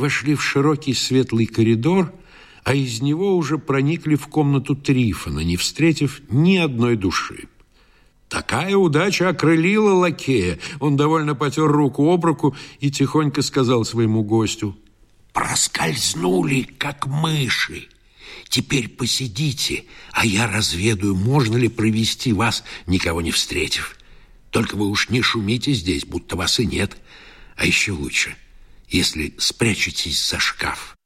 вошли в широкий светлый коридор, а из него уже проникли в комнату Трифона, не встретив ни одной души. Такая удача окрылила лакея. Он довольно потер руку об руку и тихонько сказал своему гостю. «Проскользнули, как мыши. Теперь посидите, а я разведаю, можно ли провести вас, никого не встретив. Только вы уж не шумите здесь, будто вас и нет, а еще лучше» если спрячетесь за шкаф.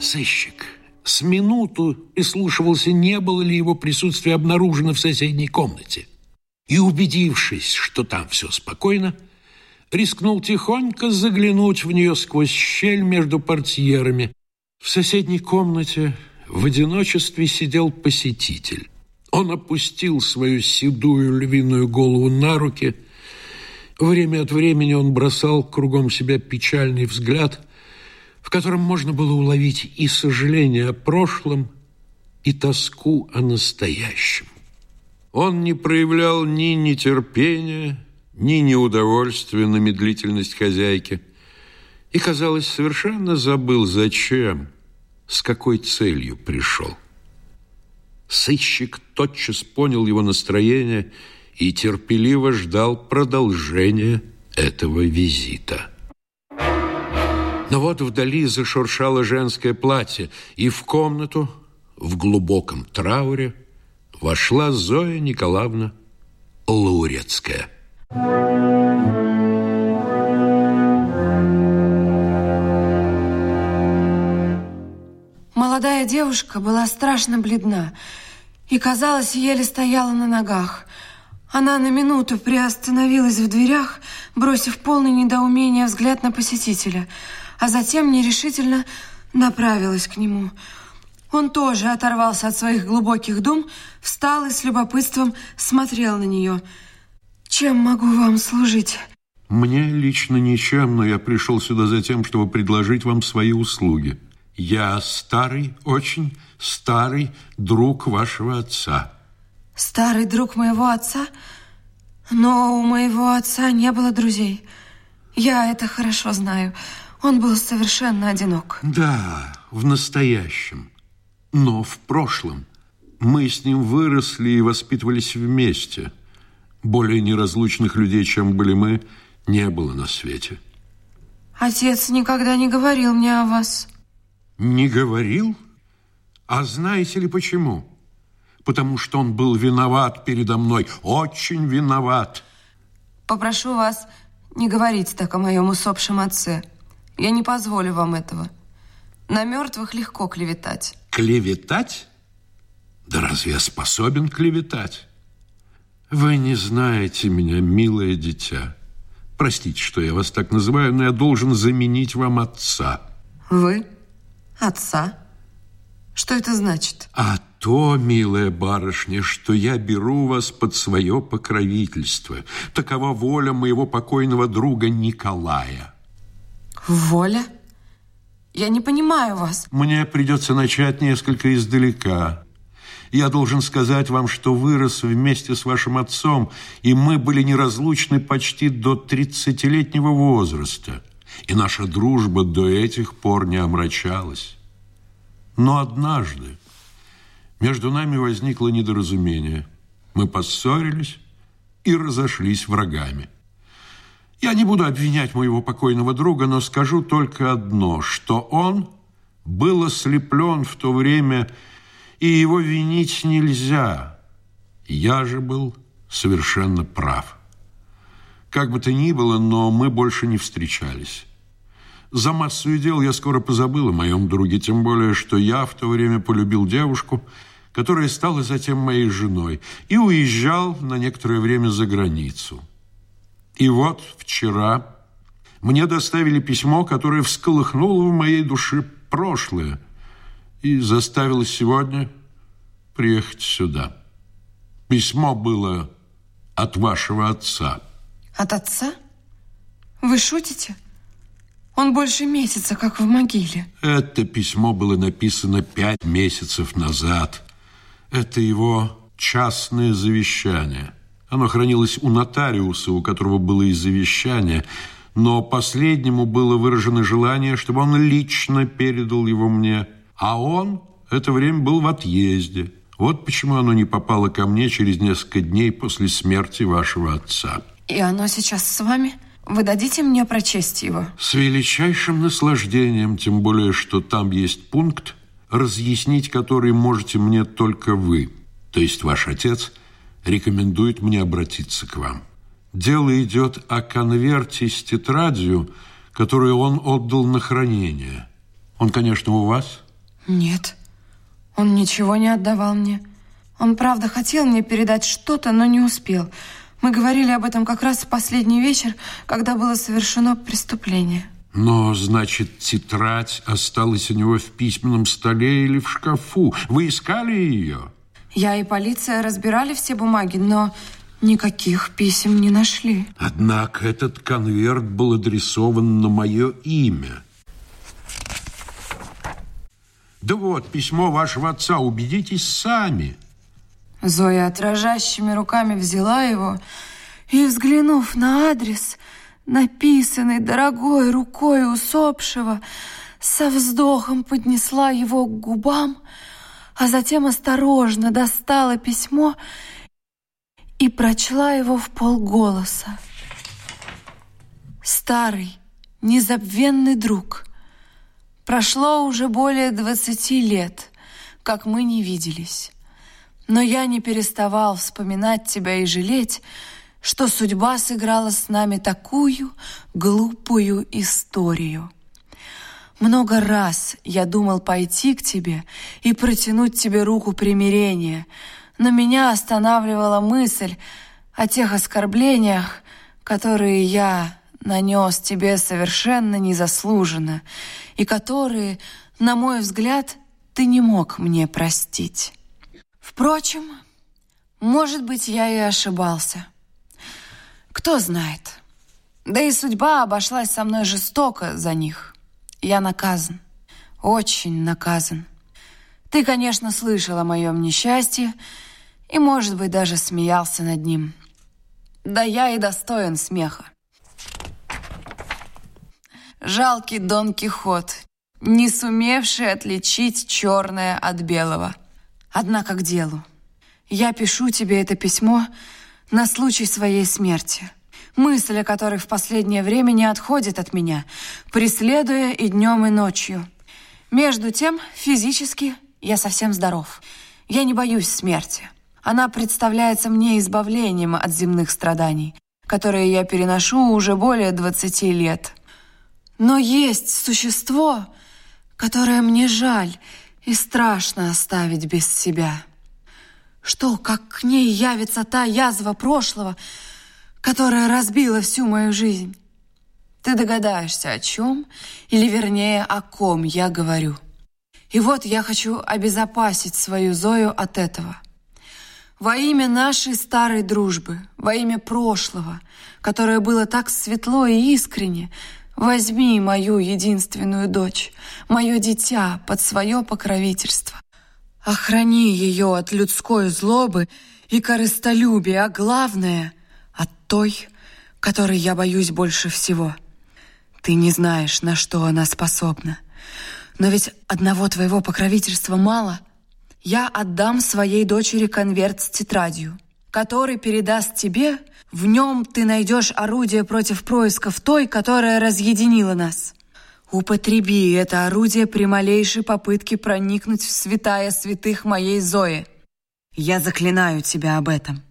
Сыщик с минуту прислушивался, не было ли его присутствие обнаружено в соседней комнате. И, убедившись, что там все спокойно, рискнул тихонько заглянуть в нее сквозь щель между портьерами. В соседней комнате в одиночестве сидел посетитель. Он опустил свою седую львиную голову на руки. Время от времени он бросал кругом себя печальный взгляд, в котором можно было уловить и сожаление о прошлом, и тоску о настоящем. Он не проявлял ни нетерпения, ни неудовольствия на медлительность хозяйки и, казалось, совершенно забыл, зачем, с какой целью пришел. Сыщик тотчас понял его настроение и терпеливо ждал продолжения этого визита. Но вот вдали зашуршало женское платье, и в комнату в глубоком трауре вошла Зоя Николаевна Лаурецкая. Thank. молодая девушка была страшно бледна и, казалось, еле стояла на ногах. Она на минуту приостановилась в дверях, бросив полный недоумение взгляд на посетителя, а затем нерешительно направилась к нему. Он тоже оторвался от своих глубоких дум, встал и с любопытством смотрел на нее. «Чем могу вам служить?» «Мне лично ничем, но я пришел сюда за тем, чтобы предложить вам свои услуги». Я старый, очень старый друг вашего отца. Старый друг моего отца? Но у моего отца не было друзей. Я это хорошо знаю. Он был совершенно одинок. Да, в настоящем, но в прошлом. Мы с ним выросли и воспитывались вместе. Более неразлучных людей, чем были мы, не было на свете. Отец никогда не говорил мне о вас. Не говорил? А знаете ли почему? Потому что он был виноват передо мной, очень виноват. Попрошу вас не говорить так о моем усопшем отце. Я не позволю вам этого. На мертвых легко клеветать. Клеветать? Да разве я способен клеветать? Вы не знаете меня, милое дитя. Простите, что я вас так называю, но я должен заменить вам отца. Вы? Вы? Отца. Что это значит? А то, милая барышня, что я беру вас под свое покровительство. Такова воля моего покойного друга Николая. Воля? Я не понимаю вас. Мне придется начать несколько издалека. Я должен сказать вам, что вырос вместе с вашим отцом, и мы были неразлучны почти до 30-летнего возраста и наша дружба до этих пор не омрачалась. Но однажды между нами возникло недоразумение. Мы поссорились и разошлись врагами. Я не буду обвинять моего покойного друга, но скажу только одно, что он был ослеплен в то время, и его винить нельзя. Я же был совершенно прав. Как бы то ни было, но мы больше не встречались. За массу дел я скоро позабыл о моем друге, тем более, что я в то время полюбил девушку, которая стала затем моей женой, и уезжал на некоторое время за границу. И вот вчера мне доставили письмо, которое всколыхнуло в моей душе прошлое и заставило сегодня приехать сюда. Письмо было от вашего отца. От отца? Вы шутите? Он больше месяца, как в могиле. Это письмо было написано пять месяцев назад. Это его частное завещание. Оно хранилось у нотариуса, у которого было и завещание, но последнему было выражено желание, чтобы он лично передал его мне. А он это время был в отъезде. Вот почему оно не попало ко мне через несколько дней после смерти вашего отца и оно сейчас с вами. Вы дадите мне прочесть его? С величайшим наслаждением, тем более, что там есть пункт, разъяснить который можете мне только вы, то есть ваш отец, рекомендует мне обратиться к вам. Дело идет о конверте с тетрадью, которую он отдал на хранение. Он, конечно, у вас? Нет, он ничего не отдавал мне. Он, правда, хотел мне передать что-то, но не успел. Мы говорили об этом как раз в последний вечер, когда было совершено преступление. Но, значит, тетрадь осталась у него в письменном столе или в шкафу. Вы искали ее? Я и полиция разбирали все бумаги, но никаких писем не нашли. Однако этот конверт был адресован на мое имя. Да вот, письмо вашего отца, убедитесь сами. Зоя, отражающими руками, взяла его и, взглянув на адрес, написанный дорогой рукой усопшего, со вздохом поднесла его к губам, а затем осторожно достала письмо и прочла его в полголоса. Старый, незабвенный друг, прошло уже более двадцати лет, как мы не виделись. Но я не переставал вспоминать тебя и жалеть, что судьба сыграла с нами такую глупую историю. Много раз я думал пойти к тебе и протянуть тебе руку примирения, но меня останавливала мысль о тех оскорблениях, которые я нанес тебе совершенно незаслуженно и которые, на мой взгляд, ты не мог мне простить. Впрочем, может быть, я и ошибался. Кто знает. Да и судьба обошлась со мной жестоко за них. Я наказан. Очень наказан. Ты, конечно, слышал о моем несчастье и, может быть, даже смеялся над ним. Да я и достоин смеха. Жалкий Дон Кихот, не сумевший отличить черное от белого — Однако к делу. Я пишу тебе это письмо на случай своей смерти. Мысль о которой в последнее время не отходит от меня, преследуя и днем, и ночью. Между тем, физически я совсем здоров. Я не боюсь смерти. Она представляется мне избавлением от земных страданий, которые я переношу уже более 20 лет. Но есть существо, которое мне жаль, и страшно оставить без себя. Что, как к ней явится та язва прошлого, которая разбила всю мою жизнь? Ты догадаешься, о чем, или вернее, о ком я говорю. И вот я хочу обезопасить свою Зою от этого. Во имя нашей старой дружбы, во имя прошлого, которое было так светло и искренне, Возьми мою единственную дочь, мое дитя под свое покровительство. Охрани ее от людской злобы и корыстолюбия, а главное — от той, которой я боюсь больше всего. Ты не знаешь, на что она способна. Но ведь одного твоего покровительства мало. Я отдам своей дочери конверт с тетрадью, который передаст тебе в нем ты найдешь орудие против происков той, которая разъединила нас. Употреби это орудие при малейшей попытке проникнуть в святая святых моей Зои. Я заклинаю тебя об этом.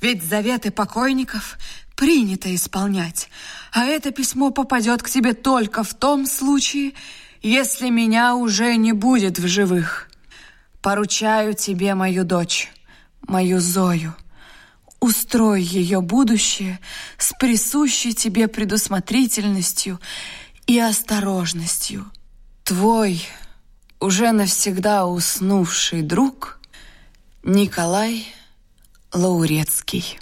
Ведь заветы покойников принято исполнять, а это письмо попадет к тебе только в том случае, если меня уже не будет в живых. Поручаю тебе мою дочь, мою Зою. Устрой ее будущее с присущей тебе предусмотрительностью и осторожностью. Твой уже навсегда уснувший друг Николай Лаурецкий.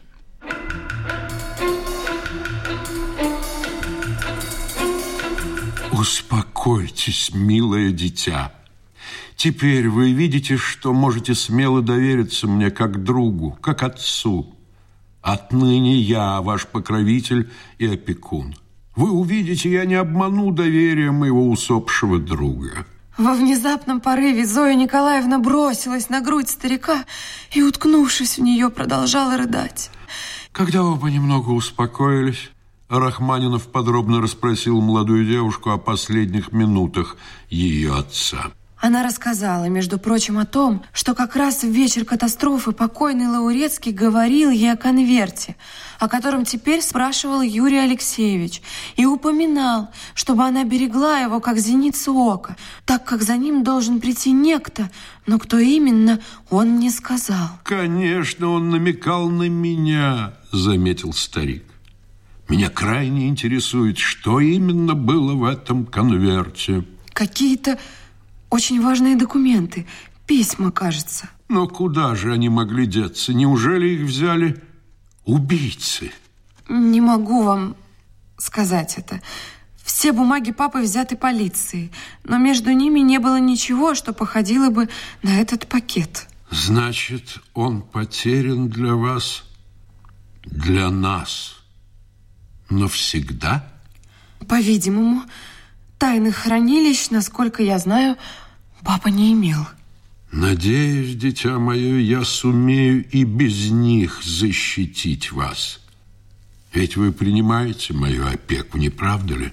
Успокойтесь, милое дитя. Теперь вы видите, что можете смело довериться мне как другу, как отцу. Отныне я ваш покровитель и опекун. Вы увидите, я не обману доверие моего усопшего друга. Во внезапном порыве Зоя Николаевна бросилась на грудь старика и, уткнувшись в нее, продолжала рыдать. Когда вы понемногу успокоились, Рахманинов подробно расспросил молодую девушку о последних минутах ее отца. Она рассказала, между прочим, о том, что как раз в вечер катастрофы покойный Лаурецкий говорил ей о конверте, о котором теперь спрашивал Юрий Алексеевич, и упоминал, чтобы она берегла его как зеницу ока, так как за ним должен прийти некто, но кто именно, он не сказал. «Конечно, он намекал на меня», — заметил старик. «Меня крайне интересует, что именно было в этом конверте». «Какие-то...» Очень важные документы. Письма, кажется. Но куда же они могли деться? Неужели их взяли убийцы? Не могу вам сказать это. Все бумаги папы взяты полицией, но между ними не было ничего, что походило бы на этот пакет. Значит, он потерян для вас, для нас навсегда? По-видимому, тайных хранилищ, насколько я знаю, папа не имел. Надеюсь, дитя мое, я сумею и без них защитить вас. Ведь вы принимаете мою опеку, не правда ли?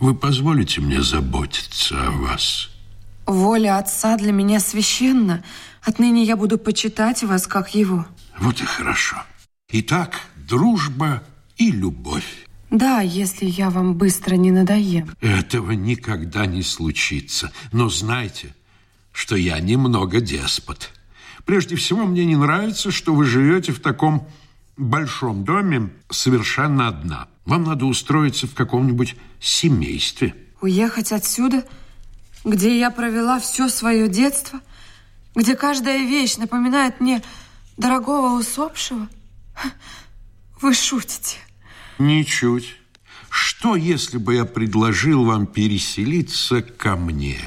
Вы позволите мне заботиться о вас? Воля отца для меня священна. Отныне я буду почитать вас, как его. Вот и хорошо. Итак, дружба и любовь. Да, если я вам быстро не надоем. Этого никогда не случится. Но знайте, что я немного деспот. Прежде всего, мне не нравится, что вы живете в таком большом доме совершенно одна. Вам надо устроиться в каком-нибудь семействе. Уехать отсюда, где я провела все свое детство, где каждая вещь напоминает мне дорогого усопшего? Вы шутите. Ничуть. Что, если бы я предложил вам переселиться ко мне?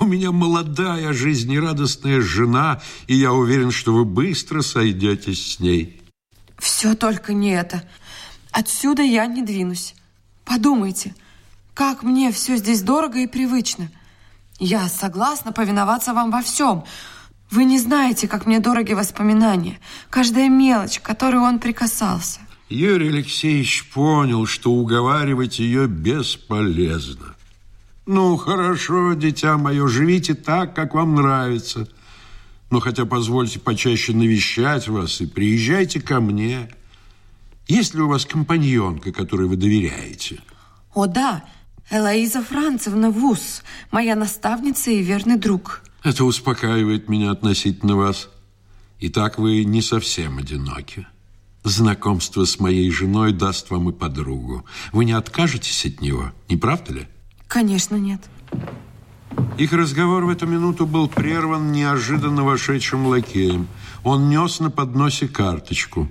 У меня молодая, жизнерадостная жена, и я уверен, что вы быстро сойдетесь с ней. Все только не это. Отсюда я не двинусь. Подумайте, как мне все здесь дорого и привычно. Я согласна повиноваться вам во всем. Вы не знаете, как мне дороги воспоминания. Каждая мелочь, к которой он прикасался. Юрий Алексеевич понял, что уговаривать ее бесполезно. «Ну, хорошо, дитя мое, живите так, как вам нравится. Но хотя позвольте почаще навещать вас и приезжайте ко мне. Есть ли у вас компаньонка, которой вы доверяете?» «О, да, Элоиза Францевна Вуз, моя наставница и верный друг». «Это успокаивает меня относительно вас. Итак, вы не совсем одиноки» знакомство с моей женой даст вам и подругу. Вы не откажетесь от него, не правда ли? Конечно, нет. Их разговор в эту минуту был прерван неожиданно вошедшим лакеем. Он нес на подносе карточку.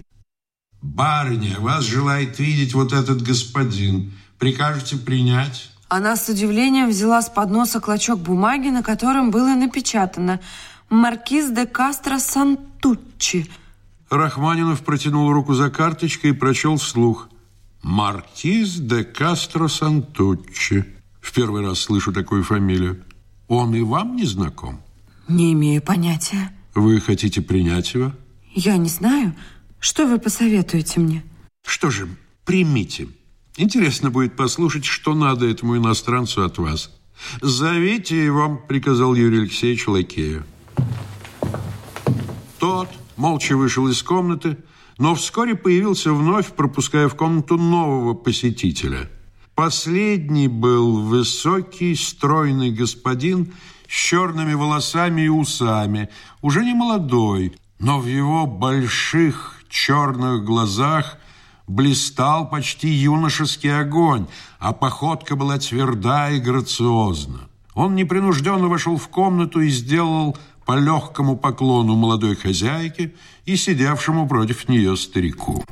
«Барыня, вас желает видеть вот этот господин. Прикажете принять?» Она с удивлением взяла с подноса клочок бумаги, на котором было напечатано «Маркиз де Кастро Сантуччи». Рахманинов протянул руку за карточкой и прочел вслух. «Маркиз де Кастро Сантуччи». В первый раз слышу такую фамилию. Он и вам не знаком? Не имею понятия. Вы хотите принять его? Я не знаю. Что вы посоветуете мне? Что же, примите. Интересно будет послушать, что надо этому иностранцу от вас. «Зовите его», — приказал Юрий Алексеевич Лакею. Тот молча вышел из комнаты, но вскоре появился вновь, пропуская в комнату нового посетителя. Последний был высокий, стройный господин с черными волосами и усами, уже не молодой, но в его больших черных глазах блистал почти юношеский огонь, а походка была тверда и грациозна. Он непринужденно вошел в комнату и сделал по легкому поклону молодой хозяйке и сидевшему против нее старику.